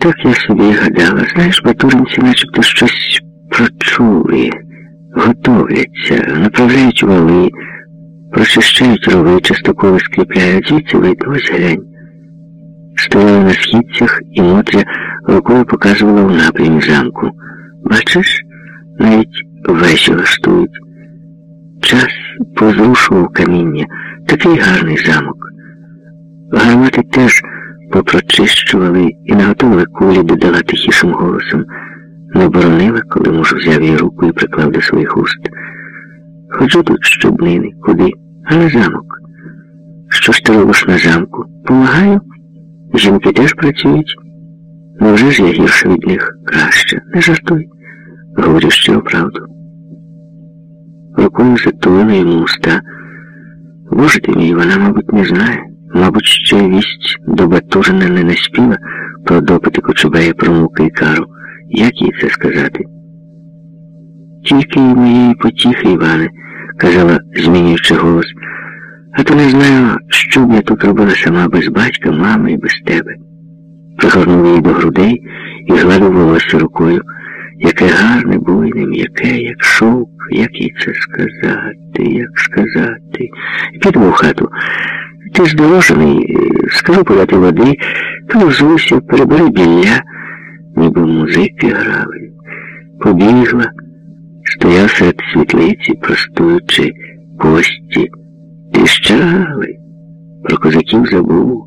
Так я собі і гадала. Знаєш, батуринці начебто щось прочули, готовляться, направляють вали, прочищають рови, частоколи скріпляють, звідси вийде, ось глянь. Стояли на східцях, і Мотря рукою показувала в напрямі замку. Бачиш, навіть вежі лаштують. Час позрушував каміння, такий гарний замок. Гармати теж попрочищували і наготовили кулі, додала тихішим голосом. Не боронила, коли муж взяв її руку і приклав до своїх уст. Ходжу тут щоднини, куди, а на замок. Що ж ти робиш на замку? Помагаю? Жінки теж працюють. Невже ж я гірше від них? Краще, не жартуй. Говорю щиро правду. Рукою затулила йому уста. Боже ти мій, вона, мабуть, не знає. Мабуть, ще вість до Батурина не наспіла про допити Кочубея про муки і кару. Як їй це сказати? Тільки моєї потіхи, Іване, казала, змінюючи голос, а то не знаю, що б я тут робила сама без батька, мами і без тебе. Пригорнув її до грудей і гладив волосся рукою. Яке гарне, буйне, м'яке, як шовк, як їй це сказати, як сказати. Піду в хату. Ти здорожений, скажу подати води, повзуся, перебери білля, ніби музики грали. Побігла, стояв серед світлиці, простуючи кості. Піщали, про козаків забув,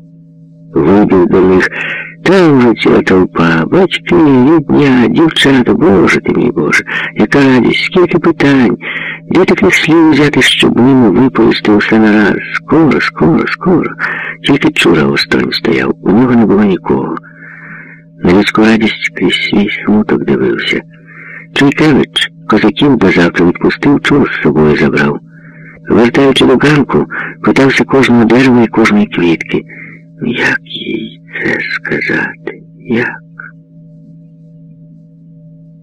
вибіг до них. Там вже ціла толпа, батьки, рідня, дівчата, Боже ти мій Боже, яка радість, скільки питань, де таких слів взяти, щоб ними виповісти усе нараз. Скоро, скоро, скоро. Тільки чура осторонь стояв, у нього не було нікого. На людську радість крізь свій смуток дивився. Чуйкевич козаків до завтра відпустив, чур з собою забрав. Вертаючи до ганку, питався кожного дерева і кожної квітки. Як їй це сказати? Як?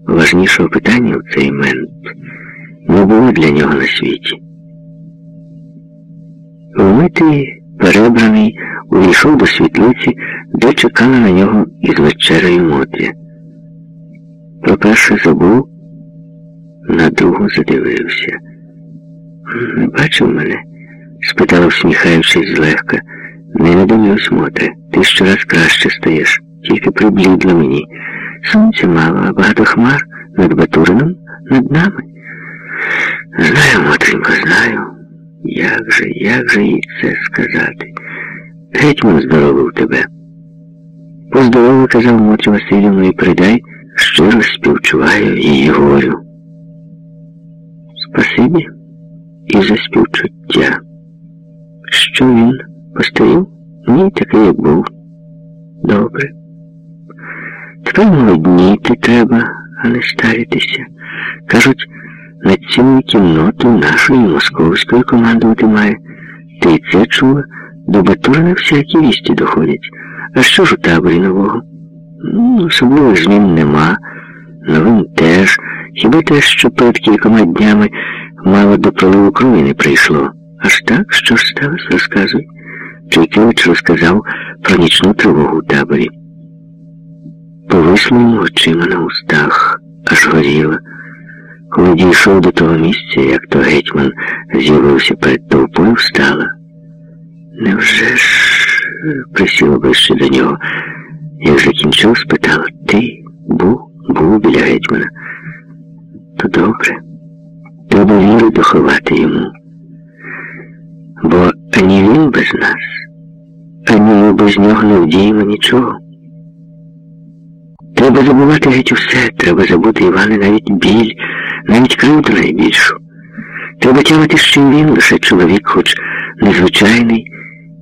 Важнішого питання в цей мент не було для нього на світі. Вмитий, перебраний, увійшов до світлиці, де чекала на нього із вечерею Мотря. Про перше забув, на другу задивився. Не бачив мене? спитала, всміхаючись злегка. Не надивлюсь, Мотре, ти щораз краще стаєш, тільки приблідла мені. Сонця мало, а багато хмар над Батурином, над нами. Знаю, Мотренько, знаю. Як же, як же їй це сказати? Гетьман здоровив тебе. Поздоровив, казав Мотрі Васильівну, і придай, щиро співчуваю її горю. Спасибі і за співчуття. Що він постарів? Ні, такий, як був. Добре. Тепер молодніти треба, а не старитися. Кажуть, над цілою кімнотою нашої московської командувати має. Ти це чула? До Батурина всякі вісті доходять. А що ж у таборі нового? Ну, особливо змін нема. Новин теж. Хіба те, що перед кількома днями мало до проливу крові не прийшло. Аж так, що ж сталося, розказуй. Чайкевич розказав про нічну тривогу у таборі. Повисло йому очима на устах, аж горіла. Коли дійшов до того місця, як то гетьман з'явився перед толпою, встала. Невже ж присіла ближче до нього? Як закінчив, спитала, ти був, був біля гетьмана. То добре. Треба віру доховати йому. Бо ані він без нас, ані ми без нього не вдіємо нічого. Треба забувати геть усе, треба забути Іване навіть біль, навіть кривду найбільшу. Треба тямити, що він лише чоловік, хоч незвичайний,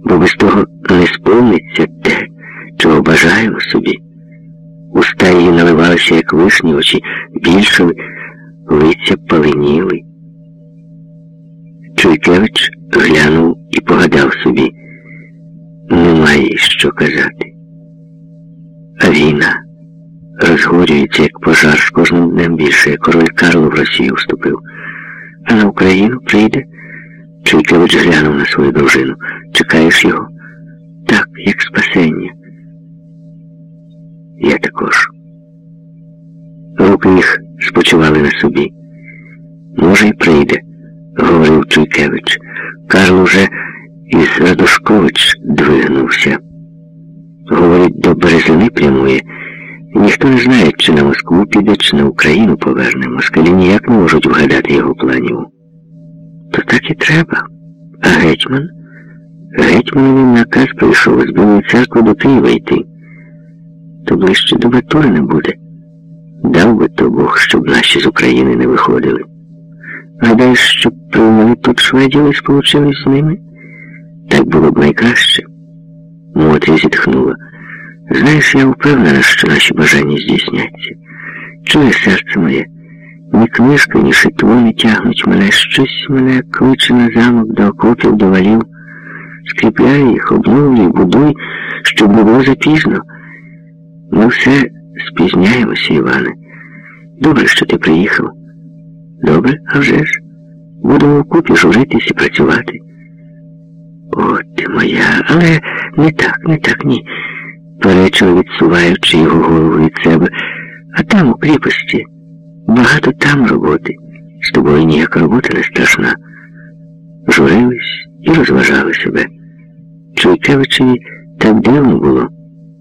бо без того не сповниться те, чого бажаємо собі. Уста її наливалися, як вишні, очі більшили, лиця паленіли. Чуйкевич глянув і погадав собі, немає що казати. А війна розгорюється, як пожар з кожним днем більше, король Карло в Росію вступив. А на Україну прийде. Чуйкевич глянув на свою дружину. Чекаєш його? Так, як спасення. Я також. Руки їх спочивали на собі. Може, й прийде, говорив Чуйкевич. Карл уже із Радушкович двигнувся. Говорить, до Березини прямує. Ніхто не знає, чи на Москву піде, чи на Україну поверне. Москалі ніяк не можуть вгадати його планів. То так і треба. А гетьман? Гетьманові наказ прийшов з Білої церкви до Києва йти. То ближче до Батурина буде. Дав би то Бог, щоб наші з України не виходили. Гадаєш, щоб прийняли тут шведів і сполучились з ними? Так було б найкраще. Мотрі зітхнула. Знаєш, я впевнена, що наші бажання здійсняться. Чує серце моє, ні книжка, ні шитво не тягнуть мене, щось мене кличе на замок до окопів, до валів, скріпляє їх, обновлює, будуй, щоб не було запізно. Ми все спізняємося, Іване. Добре, що ти приїхав. Добре, а вже ж. Будемо вкупі журитись і працювати. О, ти моя, але не так, не так, ні. Перечив, відсуваючи його голову від себе. А там, у кріпості, багато там роботи. З тобою ніяка робота не страшна. Журились і розважали себе. Чуйкевичеві так дивно було.